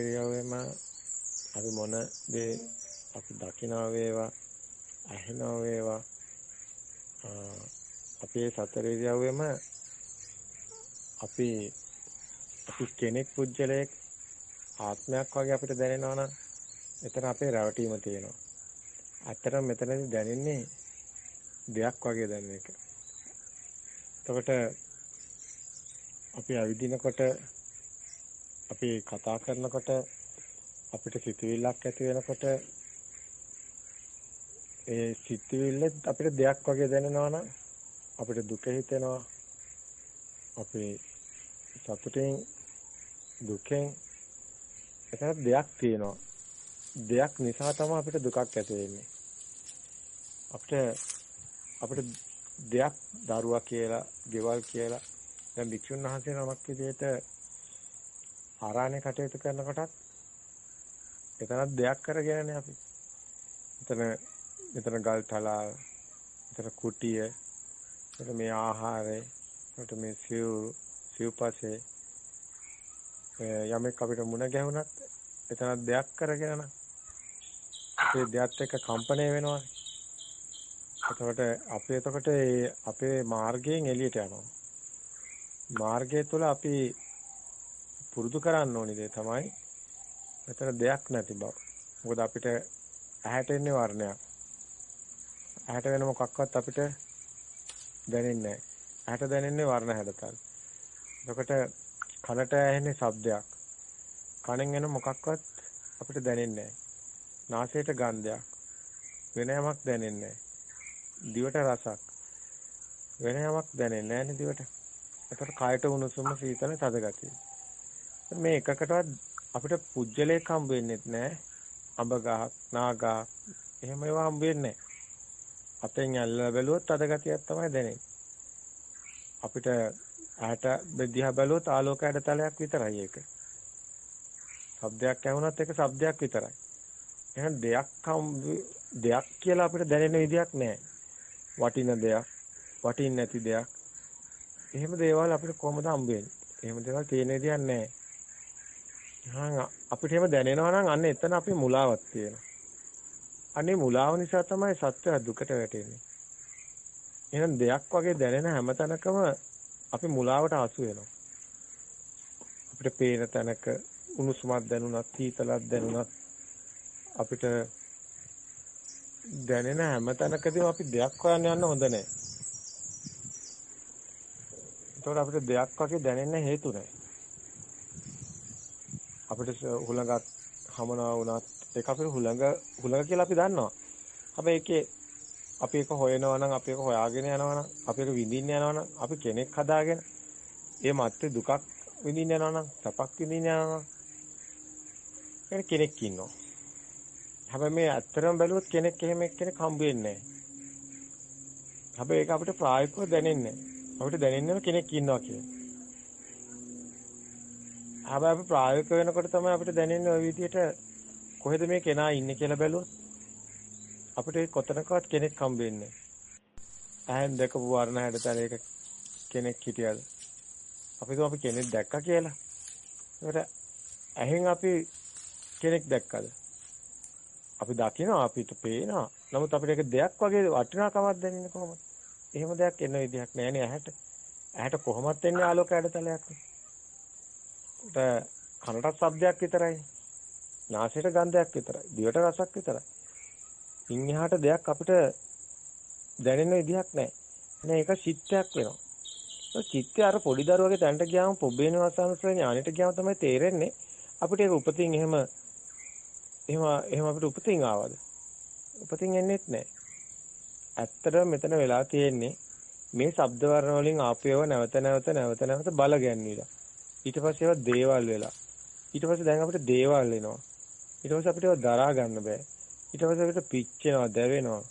ඉරියව්වෙම අපි මොන දේ අපි දකිනවා වේවා ඇහෙනවා වේවා අපේ සතර ඉරියව්වෙම අපි අපි කෙනෙක් පුජ්‍යලයක් ආත්මයක් වගේ අපිට දැනෙනවා නම් එතන අපේ රැවටීම තියෙනවා. ඇත්තටම මෙතනදී දැනෙන්නේ දෙයක් වගේ දැනෙන එක. එතකොට අපි අවිදිනකොට අපි කතා කරනකොට අපිට සිතුවිල්ලක් ඇති වෙනකොට ඒ සිතුවිල්ල අපිට දෙයක් වගේ දැනෙනවා නම් අපිට දුක හිතෙනවා. අපි සතුටෙන් දුකෙන් එතන දෙයක් තියෙනවා. දෙයක් නිසා තමයි අපිට දුකක් ඇති වෙන්නේ. අපිට අපිට දෙයක් දරුවා කියලා, ගෙවල් කියලා දැන් භික්ෂුන් වහන්සේ නමක් විදිහට ආරාණ්‍ය කටයුතු කරනකොටත් එතනක් දෙයක් කරගෙනනේ අපි. එතන එතන ගල් තලාව, එතන කුටිය, එතන මේ ආහාරය, එතන මේ සිව් සිව්පසේ යමෙක් අපිට මුණ ගැහුණත් එතන දෙයක් කරගෙන නම් ඒ දෙයත් එක්ක කම්පණය වෙනවා. එතකොට අපි එතකොට අපේ මාර්ගයෙන් එළියට යනවා. මාර්ගය තුළ අපි පුරුදු කරන්න ඕනි දේ තමයි මෙතන දෙයක් නැති බව. මොකද අපිට ඇහැට එන්නේ වර්ණයක්. ඇහැට වෙන මොකක්වත් අපිට දැනෙන්නේ නැහැ. ඇහැට දැනෙන්නේ වර්ණ හැඩතල්. එතකොට කනට ඇහෙන්නේ ශබ්දයක්. කනෙන් එන මොකක්වත් අපිට දැනෙන්නේ නැහැ. නාසයට ගන්ධයක්. වෙන යමක් දැනෙන්නේ නැහැ. දිවට රසක් වෙන යමක් දැනෙන්නේ නැහැ දිවට. ඒතර කයට උණුසුම සීතල තද ගතිය. මේ එකකටවත් අපිට පුජ්‍යලයක් හම්බ වෙන්නේ නැහැ. අඹ ගහක්, නාගා එහෙම ඒවා හම්බ වෙන්නේ නැහැ. අතෙන් ඇල්ලලා බැලුවොත් තද ගතියක් තමයි දැනෙන්නේ. අපිට ඇහැට බෙදිහා බැලුවොත් ආලෝක ඇඩතලයක් විතරයි ඒක. ශබ්දයක් ඇහුණත් ඒක ශබ්දයක් විතරයි. එහෙනම් දෙයක් දෙයක් කියලා අපිට දැනෙන විදියක් නැහැ. වටින දෙයක්, වටින්නේ නැති දෙයක්. එහෙම දේවල් අපිට කොහොමද හම්බ වෙන්නේ? එහෙම දේවල් තියෙන විදියක් නැහැ. අපිට එහෙම දැනෙනවා නම් අන්න එතන අපි මුලාවක් තියෙනවා. අනේ මුලාව නිසා තමයි සත්‍ය දුකට වැටෙන්නේ. එහෙනම් දෙයක් වගේ දැනෙන හැම තැනකම අපි මුලාවට අසු වෙනවා. අපිට පේන තැනක උණුසුමක් දැනුණත්, සීතලක් දැනුණත් අපිට දැනෙන හැම තැනකදීම අපි දෙයක් හොයන්න යන්න හොඳ නැහැ. ඒතකොට අපිට දෙයක් වගේ දැනෙන්න හේතු නැහැ. අපිට හුලඟක් හමනවා වුණත් ඒක අපිට හුලඟ හුලඟ කියලා අපි දන්නවා. හැබැයි ඒකේ අපි ඒක හොයනවා නම් අපි ඒක හොයාගෙන යනවා නම් අපි ඒක විඳින්න යනවා නම් අපි කෙනෙක් හදාගෙන ඒ මැත්තේ දුකක් විඳින්න යනවා නම් සපක් විඳින්න යනවා නම් කෙනෙක් ඉන්නවා. හැබැයි මේ ඇත්තටම බැලුවොත් කෙනෙක් එහෙම එක්කෙනෙක් හම්බ වෙන්නේ නැහැ. හැබැයි ඒක අපිට ප්‍රායෝගිකව දැනෙන්නේ අපිට දැනෙන්නේ කෙනෙක් ඉන්නවා කියලා. හැබැයි අපි ප්‍රායෝගික වෙනකොට තමයි අපිට දැනෙන්නේ ওই විදිහට කොහෙද මේ කෙනා ඉන්නේ කියලා බැලුවොත් අපිට කොතනකවත් කෙනෙක් හම්බ වෙන්නේ නැහැ. දැකපු වර්ණ හැඩතල එක කෙනෙක් හිටියද? අපි අපි කෙනෙක් දැක්කා කියලා. ඒකට ඇහෙන් අපි කෙනෙක් දැක්කද? අපි දකිනවා අපිට පේනවා. නමුත් අපිට ඒක දෙයක් වගේ වටිනාකමක් දැනෙන්නේ කොහොමද? එහෙම දෙයක් එන විදිහක් නෑනේ ඇහැට. ඇහැට කොහොමත් එන්නේ ආලෝක ඇඩතලයක්. ඒට කනට ශබ්දයක් විතරයි. නාසයට ගන්ධයක් විතරයි. දිවට රසක් විතරයි. ඉන් එහාට දෙයක් අපිට දැනෙන විදිහක් නෑ. නේ ඒක චිත්තයක් වෙනවා. චිත්තය අර පොඩි දරුවගේ තැනට ගියාම පොබ්බේන වසංශ ඥානෙට ගියාම තමයි තේරෙන්නේ අපිට ඒක උපතින් එහෙම එහෙම එහෙම අපිට උපතින් ආවද? උපතින් එන්නේත් නැහැ. ඇත්තටම මෙතන වෙලා තියෙන්නේ මේ ශබ්ද වර්ණ වලින් ආපේව නැවත නැවත නැවත නැවත බල ගැන්විලා. ඊට පස්සේ ඒවා දේවල් වෙලා. ඊට පස්සේ දැන් අපිට දේවල් එනවා. ඊට පස්සේ අපිට ඒවා දරා ගන්න බෑ. ඊට පස්සේ අපිට පිච්චෙනවා, දැවෙනවා.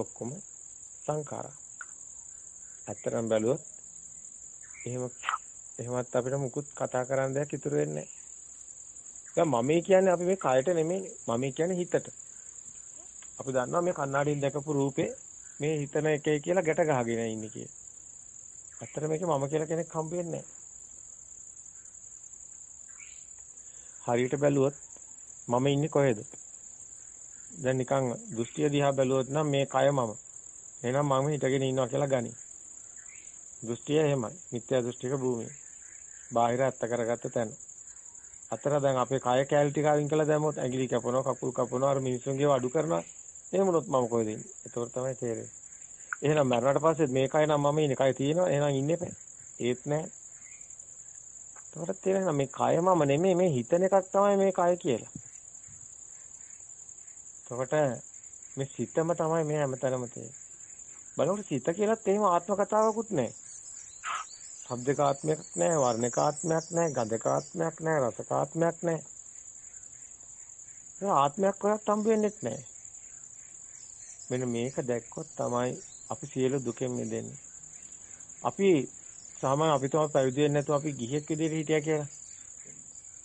ඔක්කොම සංඛාරා. ඇත්තටම බැලුවොත් එහෙම එහෙමත් අපිට මුකුත් කතා කරන්න දෙයක් ඉතුරු වෙන්නේ නැහැ. දැන් මමේ කියන්නේ අපි මේ කයට නෙමෙයිනේ. මමේ කියන්නේ හිතට. අපි දන්නවා මේ කණ්ණාඩියෙන් දැකපු රූපේ මේ හිතන එකේ කියලා ගැට ගහගෙන ඉන්නේ කියලා. ඇත්තට මේකේ මම කියලා කෙනෙක් හම්බ වෙන්නේ හරියට බැලුවොත් මම ඉන්නේ කොහෙද? දැන් නිකන් දෘෂ්ටිය දිහා බැලුවොත් නම් මේ කය මම. එහෙනම් මම හිටගෙන ඉන්නවා කියලා ගනි. දෘෂ්ටිය එහෙමයි. මිත්‍යා දෘෂ්ටික භූමිය. බාහිර ඇත්ත කරගත්ත තැන. අතර දැන් අපේ කය කැලි ටික අයින් කළා දැම්මොත් ඇඟිලි කැපනවා, කකුල් කපනවා, අර මිනිස්සුන්ගේ අඩු කරනවා. එහෙම වුණොත් මම කොහෙද ඉන්නේ? ඒතකොට තමයි තේරෙන්නේ. එහෙනම් මරණට පස්සේ මේ කය නම් මම ඉන්නේ කය තියෙනවා. එහෙනම් ඉන්නේ නැහැ. ඒත් නැහැ. ඒතකොට තේරෙනවා මේ කය මම නෙමෙයි මේ හිතන එකක් තමයි මේ කය කියලා. එතකොට මේ සිතම තමයි මේ හැමතැනම තියෙන්නේ. බලනකොට සිත කියලත් එහෙම ආත්ම කතාවකුත් නැහැ. ශබ්දකාත්මයක් නැහැ, වර්ණකාත්මයක් නැහැ, ගන්ධකාත්මයක් නැහැ, රසකාත්මයක් නැහැ. ඒ ආත්මයක් හොයත් හම්බ වෙන්නේ නැහැ. මෙන්න මේක දැක්කොත් තමයි අපි සියලු දුකෙන් මිදෙන්නේ. අපි සාමාන්‍ය අපි තමයි පැවිදි වෙන්නේ නැතුව අපි ගිහියෙක් විදිහට හිටියා කියලා.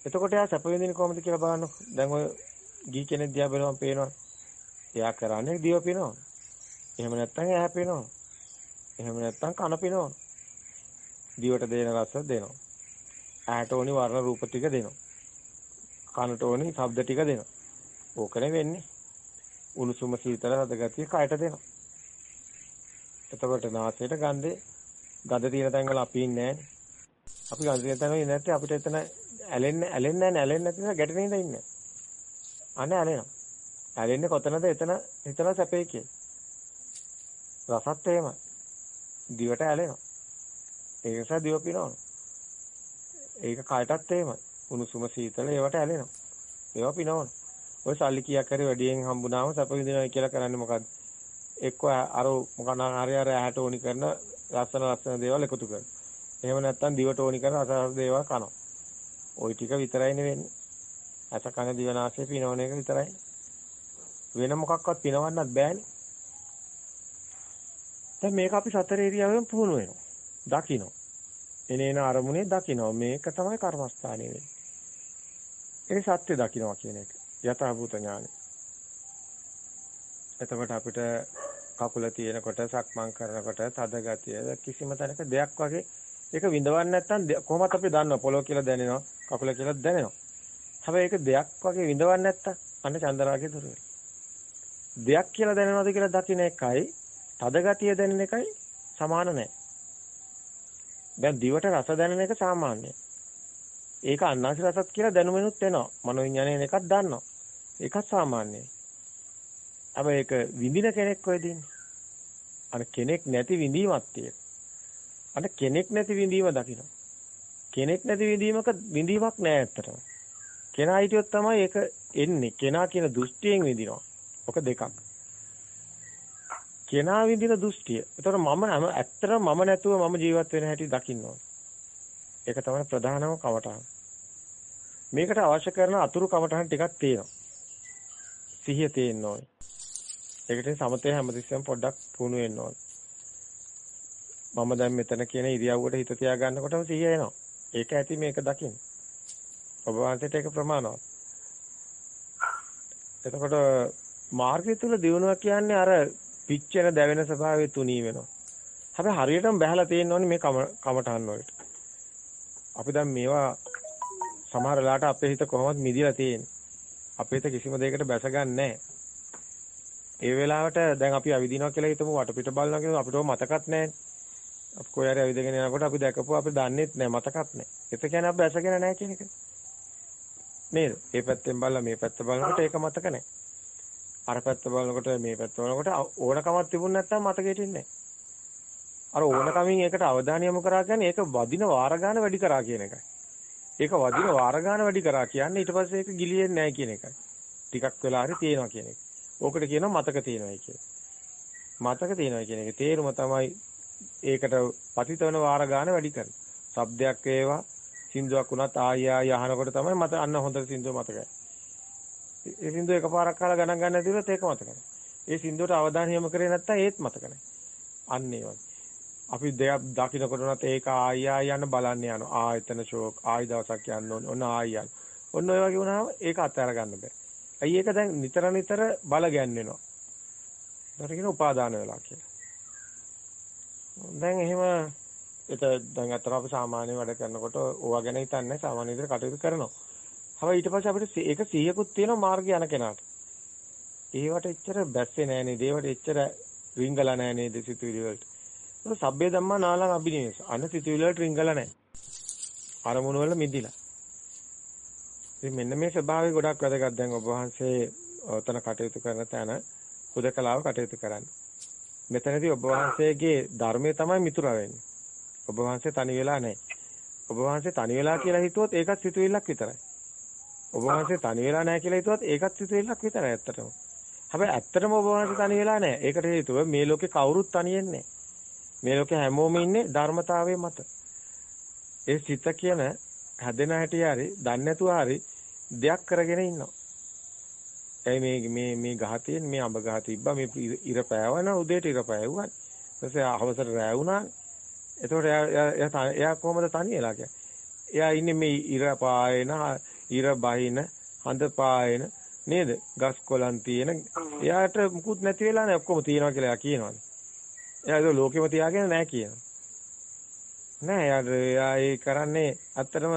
එතකොට එයා සැප විඳින්නේ කොහොමද කියලා බලන්න. දැන් ඔය ගිහි කෙනෙක් දිහා බලවම පේනවා. එයා කරන්නේ දිව පිනවනවා. එහෙම නැත්නම් ඇහැ පිනවනවා. එහෙම නැත්නම් කන පිනවනවා. දිවට දෙන රස දෙනවා. ඇහැට ඕනි වර්ණ රූප ටික දෙනවා. කනට ඕනි ශබ්ද ටික දෙනවා. ඕකනේ වෙන්නේ. උණුසුම සීතල රද ගතිය කයට දෙනවා. එතකොට නාසයට ගන්ධේ ගඳ තියෙන තැන් වල අපි ඉන්නේ නැහැ. අපි ගඳ තියෙන තැන ඉන්නේ නැත්නම් අපිට එතන ඇලෙන්නේ ඇලෙන්නේ නැහැ ඇලෙන්නේ නැති නිසා ගැටෙන ඉඳ ඉන්නේ. අනේ ඇලෙනවා. ඇලෙන්නේ කොතනද එතන හිතන සැපේ කිය. රසත් එහෙම. දිවට ඇලෙනවා. ඒ නිසා දිව පිනවනවා. ඒක කයටත් එහෙමයි. උණුසුම සීතල ඒවට ඇලෙනවා. ඒවා පිනවනවා. ඔය සල්ලි කීයක් හරි වැඩියෙන් හම්බුනාම සැප විඳිනවා කියලා කරන්නේ මොකද්ද? එක්ක අර මොකන හරි අර ඇහැට ඕනි කරන ලස්සන ලස්සන දේවල් එකතු කරනවා. එහෙම නැත්නම් දිවට ඕනි කරන රස රස දේවල් කනවා. ওই ටික විතරයිනේ වෙන්නේ. අස කන දිවනාසය පිනවන එක විතරයි. වෙන මොකක්වත් පිනවන්නත් බෑනේ. දැන් මේක අපි සතර ඒරියාවෙන් පුහුණු වෙනවා. දකින්න. එනේන අරමුණේ දකින්න. මේක තමයි කර්මස්ථානේ වෙන්නේ. ඒ සත්‍ය දකින්නවා කියන එක. යථාභූත ඥානය. එතකොට අපිට කකුල තියෙනකොට සක්මන් කරනකොට තද ගතිය කිසිම තැනක දෙයක් වගේ ඒක විඳවන්නේ නැත්නම් කොහොමද අපි දන්නව පොළොව කියලා දැනෙනවා කකුල කියලා දැනෙනවා. හැබැයි ඒක දෙයක් වගේ විඳවන්නේ නැත්තම් අන්න චන්දරාගේ දුර දෙයක් කියලා දැනනවද කියලා දකින්න එකයි තද ගතිය දැනෙන එකයි සමාන නැහැ. දැන් දිවට රස දැනෙන එක සාමාන්‍යයි. ඒක අන්නාසි රසත් කියලා දැනුමෙනුත් එනවා. මනෝවිඤ්ඤාණයෙන් එකක් දන්නවා. ඒකත් සාමාන්‍යයි. හැබැයි ඒක විඳින කෙනෙක් කොහෙද ඉන්නේ? අර කෙනෙක් නැති විඳීමක් තියෙන. අර කෙනෙක් නැති විඳීම දකින්න. කෙනෙක් නැති විඳීමක විඳීමක් නෑ ඇත්තටම. කෙනා හිටියොත් තමයි ඒක එන්නේ. කෙනා කියන දෘෂ්ටියෙන් විඳිනවා. ඔක දෙකක්. කෙනා විඳින දෘෂ්ටිය. ඒතකොට මම ඇත්තටම මම නැතුව මම ජීවත් වෙන හැටි දකින්න ඕනේ. ඒක තමයි ප්‍රධානම කවටහන. මේකට අවශ්‍ය කරන අතුරු කවටහන් ටිකක් තියෙනවා. සිහිය තියෙන්න ඕනේ. ඒකට සමතේ හැමතිස්සෙම පොඩ්ඩක් පුහුණු වෙන්න ඕනේ. මම දැන් මෙතන කියන ඉරියව්වට හිත තියා ගන්නකොටම සිහිය එනවා. ඒක ඇති මේක දකින්න. ඔබ වහන්සේට ඒක ප්‍රමාණවත්. එතකොට මාර්ගය තුල දිනුවා කියන්නේ අර පිච්චෙන දැවෙන ස්වභාවය තුනී වෙනවා. හැබැයි හරියටම බහැලා තියෙන්න ඕනේ මේ කමටහන් වලට. අපි දැන් මේවා සමහර වෙලාවට අපේ හිත කොහොමද මිදිලා තියෙන්නේ. අපේ හිත කිසිම දෙයකට බැසගන්නේ නැහැ. ඒ වෙලාවට දැන් අපි අවිදිනවා කියලා හිතමු වටපිට බලනවා කියලා අපිට මතකත් නැහැ. අපි කොහේ හරි අවිදගෙන යනකොට අපි දැකපුවා අපි දන්නෙත් නැහැ මතකත් නැහැ. ඒක කියන්නේ අපි බැසගෙන නැහැ කියන එක. නේද? මේ පැත්තෙන් බලලා මේ පැත්ත බලනකොට ඒක මතක නැහැ. අර පැත්ත බලනකොට මේ පැත්ත බලනකොට ඕනකමක් තිබුණ නැත්නම් මතකෙට ඉන්නේ අර ඕනකමින් ඒකට අවධානය යොමු කරා කියන්නේ ඒක වදින වාර ගන්න වැඩි කරා කියන එකයි. ඒක වදින වාර ගන්න වැඩි කරා කියන්නේ ඊට පස්සේ ඒක ගිලියෙන්නේ නැහැ කියන එකයි. ටිකක් වෙලා හරි තියෙනවා කියන එක. ඕකට කියනවා මතක තියෙනවායි කියලා. මතක තියෙනවා කියන එක තේරුම තමයි ඒකට පතිත වෙන වාර ගන්න වැඩි කරන්නේ. શબ્දයක් වේවා සින්දුවක් වුණත් ආය ආය අහනකොට තමයි මත අන්න හොඳට සින්දුව මතකයි. ඒ සින්දුව එකපාරක් අහලා ගණන් ගන්න නැතිවොත් ඒක මතකයි. ඒ සින්දුවට අවධානය යොමු කරේ නැත්තම් ඒත් මතක නැහැ. අන්න ඒ වගේ. අපි දෙයක් දකින්නකොට උනත් ඒක ආය ආය යන බලන්න යනවා. ආයතන ෂෝක් ආයි දවසක් යන්න ඕනේ. ඔන්න ආය යන. ඔන්න ඔය වගේ වුණාම ඒක අත්හැර ගන්න බෑ. ඇයි ඒක දැන් නිතර නිතර බල ගැන්වෙනවා. ඒකට කියන උපාදාන වෙලා කියලා. දැන් එහෙම එත දැන් අතර අපි සාමාන්‍ය වැඩ කරනකොට ඕවා ගැන හිතන්නේ සාමාන්‍ය විදිහට කටයුතු කරනවා. හැබැයි ඊට පස්සේ අපිට ඒක සිහියකුත් තියෙනවා මාර්ගය යන කෙනාට. ඒවට එච්චර බැස්සේ නෑ නේද? ඒවට එච්චර රිංගලා නෑ නේද සිතුවිලි වලට. ඒක සබ්බේ ධම්මා නාලං අබිනිවෙස. අන්න සිතුවිලි වලට රිංගලා නෑ. අරමුණු වල මිදිලා. ඉතින් මෙන්න මේ ස්වභාවය ගොඩක් වැදගත් දැන් ඔබ වහන්සේ ඔතන කටයුතු කරන තැන හුදකලාව කටයුතු කරන්නේ. මෙතනදී ඔබ වහන්සේගේ ධර්මයේ තමයි මිතුරා වෙන්නේ. ඔබ වහන්සේ තනි වෙලා නැහැ. ඔබ වහන්සේ තනි වෙලා කියලා හිතුවොත් ඒකත් සිතුවිල්ලක් විතරයි. ඔබ වහන්සේ තනි වෙලා නැහැ කියලා හිතුවත් ඒකත් සිතුවිල්ලක් විතරයි ඇත්තටම. හැබැයි ඇත්තටම ඔබ වහන්සේ තනි වෙලා නැහැ. ඒකට හේතුව මේ ලෝකේ කවුරුත් තනියෙන් මේ ලෝකේ හැමෝම ඉන්නේ ධර්මතාවයේ මත. ඒ සිත කියන හැදෙන හැටි හරි දන්නේ නැතුව හරි දෙයක් කරගෙන ඉන්නවා. ඒ මේ මේ මේ ගහ තියෙන මේ අඹ ගහ තිබ්බා මේ ඉර පෑවන උදේට ඉර පෑවුවා. ඊට පස්සේ අවසර රෑ වුණා. එතකොට එයා එයා කොහොමද තනි වෙලා කියන්නේ? එයා ඉන්නේ මේ ඉර පායන ඉර බහින හඳ පායන නේද? ගස් කොළන් තියෙන. එයාට මුකුත් නැති වෙලා නැහැ ඔක්කොම තියෙනවා කියලා එයා කියනවානේ. එයා ඒක ලෝකෙම තියාගෙන නැහැ කියනවා. නෑ එයාට එයා ඒ කරන්නේ ඇත්තටම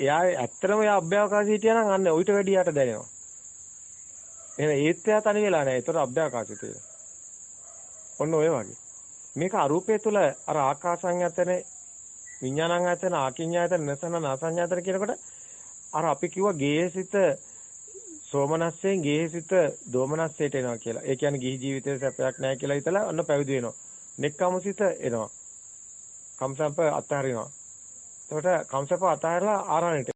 එයා ඇත්තටම එයා අභ්‍යවකාශී හිටියා නම් අන්න ඌට වැඩි යට දැනෙනවා. එහෙනම් ඒත් එයා තනි වෙලා නැහැ. ඒතර අභ්‍යවකාශී තියෙනවා. ඔන්න ඔය වගේ. මේක අරූපය තුල අර ආකාසං යතන විඥානං යතන ආකින්ඥායතන නසන නාසඤ්ඤාතන කියනකොට අර අපි කිව්වා ගේහසිත සෝමනස්සෙන් ගේහසිත දෝමනස්සයට එනවා කියලා. ඒ කියන්නේ ගිහි ජීවිතේ සැපයක් නැහැ කියලා හිතලා ඔන්න පැවිදි වෙනවා. නෙක්කමසිත එනවා. කම්සප්ප අත්හරිනවා. එතකොට කම්සප්ප අත්හැරලා ආරණයට